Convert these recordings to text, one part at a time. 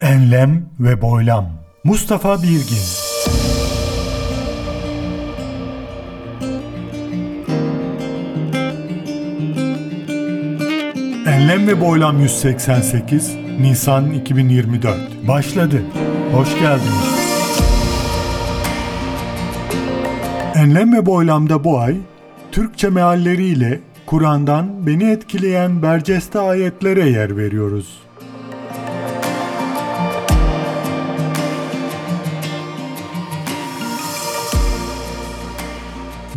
Enlem ve Boylam Mustafa Birgin Enlem ve Boylam 188 Nisan 2024 başladı. Hoş geldiniz. Enlem ve Boylam'da bu ay Türkçe mealleriyle Kur'an'dan beni etkileyen berceste ayetlere yer veriyoruz.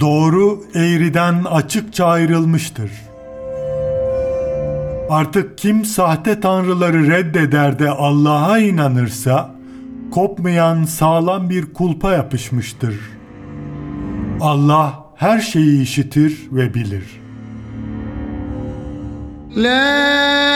Doğru eğriden açıkça ayrılmıştır. Artık kim sahte tanrıları reddeder de Allah'a inanırsa, kopmayan sağlam bir kulpa yapışmıştır. Allah her şeyi işitir ve bilir.'' لا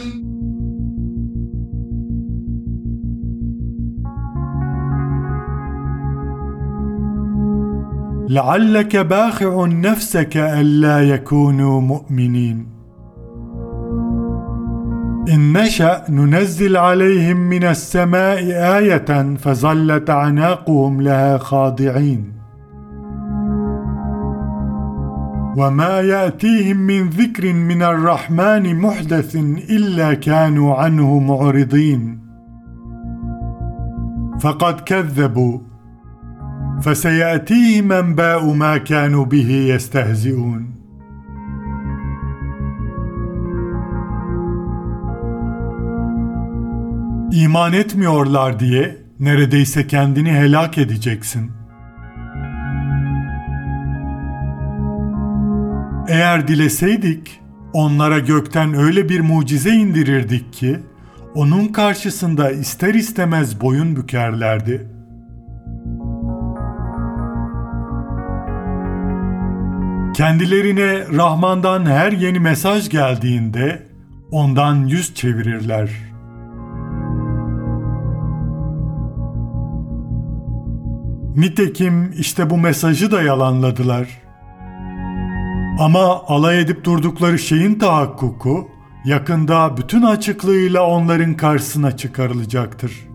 لعلك باخع نفسك ألا يكونوا مؤمنين. إن نشأ ننزل عليهم من السماء آية فظلت أعناقهم لها خاضعين. وما يأتيهم من ذكر من الرحمن محدث إلا كانوا عنه معرضين. فقد كذبوا فسياتيهم انباء ما كانوا به يستهزئون İman etmiyorlar diye neredeyse kendini helak edeceksin. Eğer dileseydik onlara gökten öyle bir mucize indirirdik ki onun karşısında ister istemez boyun bükerlerdi.'' Kendilerine Rahman'dan her yeni mesaj geldiğinde ondan yüz çevirirler. Nitekim işte bu mesajı da yalanladılar. Ama alay edip durdukları şeyin tahakkuku yakında bütün açıklığıyla onların karşısına çıkarılacaktır.''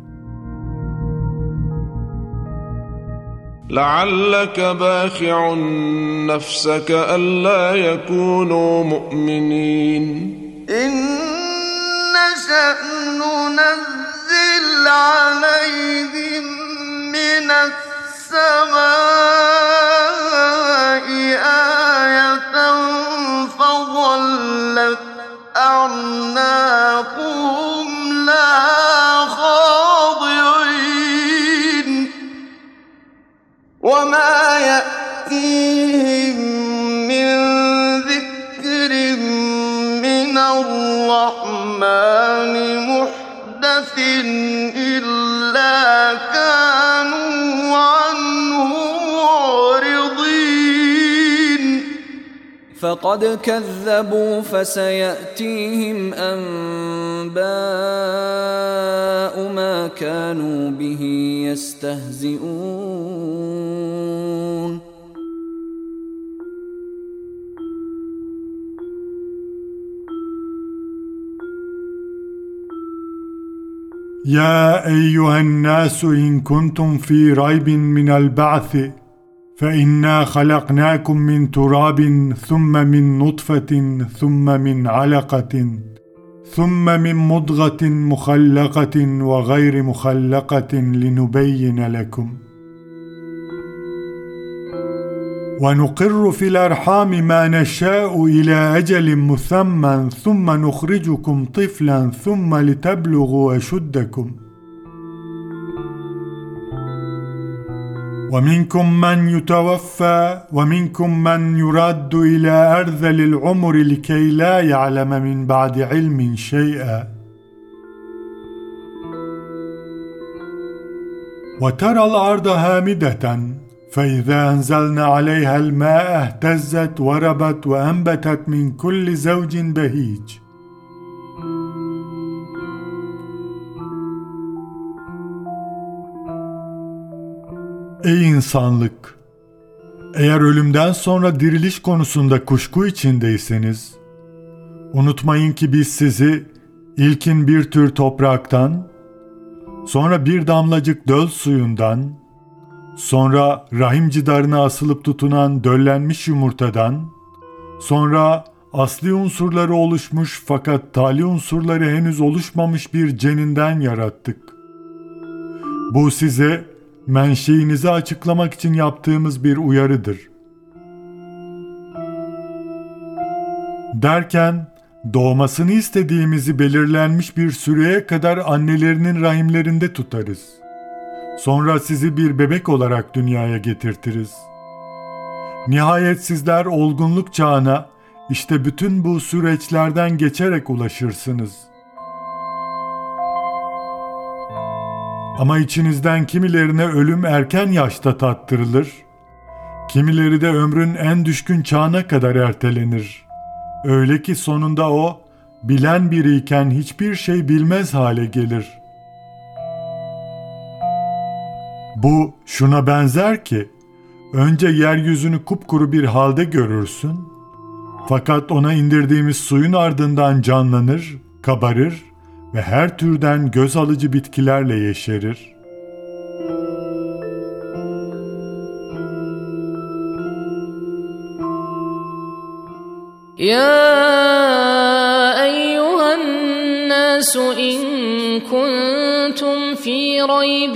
لعلك باخع نفسك ألا يكونوا مؤمنين. إن نشأ ننزل عليهم من السماء آية الرحمن محدث إلا كانوا عنه معرضين. فقد كذبوا فسيأتيهم أنباء ما كانوا به يستهزئون. يا أيها الناس إن كنتم في ريب من البعث فإنا خلقناكم من تراب ثم من نطفة ثم من علقة ثم من مضغة مخلقة وغير مخلقة لنبين لكم. ونقر في الأرحام ما نشاء إلى أجل مسمى ثم نخرجكم طفلا ثم لتبلغوا أشدكم. ومنكم من يتوفى ومنكم من يرد إلى أرذل العمر لكي لا يعلم من بعد علم شيئا. وترى الأرض هامدة فاذا انزلنا عليها الماء اهتزت وربت وانبتت من كل زوج بهيج Ey insanlık! Eğer ölümden sonra diriliş konusunda kuşku içindeyseniz, unutmayın ki biz sizi ilkin bir tür topraktan, sonra bir damlacık döl suyundan, sonra rahim cidarına asılıp tutunan döllenmiş yumurtadan, sonra asli unsurları oluşmuş fakat tali unsurları henüz oluşmamış bir ceninden yarattık. Bu size menşeinizi açıklamak için yaptığımız bir uyarıdır. Derken doğmasını istediğimizi belirlenmiş bir süreye kadar annelerinin rahimlerinde tutarız. Sonra sizi bir bebek olarak dünyaya getirtiriz. Nihayet sizler olgunluk çağına işte bütün bu süreçlerden geçerek ulaşırsınız.'' Ama içinizden kimilerine ölüm erken yaşta tattırılır, kimileri de ömrün en düşkün çağına kadar ertelenir. Öyle ki sonunda o, bilen biriyken hiçbir şey bilmez hale gelir. Bu şuna benzer ki, önce yeryüzünü kupkuru bir halde görürsün, fakat ona indirdiğimiz suyun ardından canlanır, kabarır ve her türden göz alıcı bitkilerle yeşerir. يا ايها الناس ان كنتم في ريب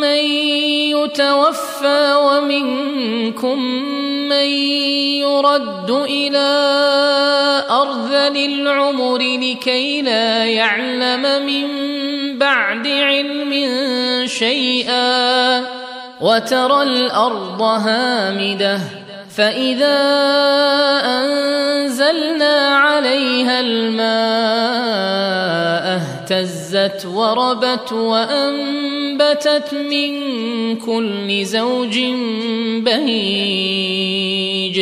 من يتوفى ومنكم من يرد إلى أرذل العمر لكي لا يعلم من بعد علم شيئا وترى الأرض هامدة فإذا أنزلنا عليها الماء اهتزت وربت وانبتت من كل زوج بهيج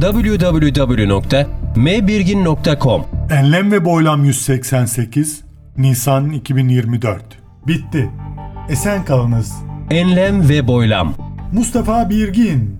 www.mbirgin.com Enlem ve Boylam 188 Nisan 2024 Bitti. Esen kalınız. Enlem ve boylam. Mustafa Birgin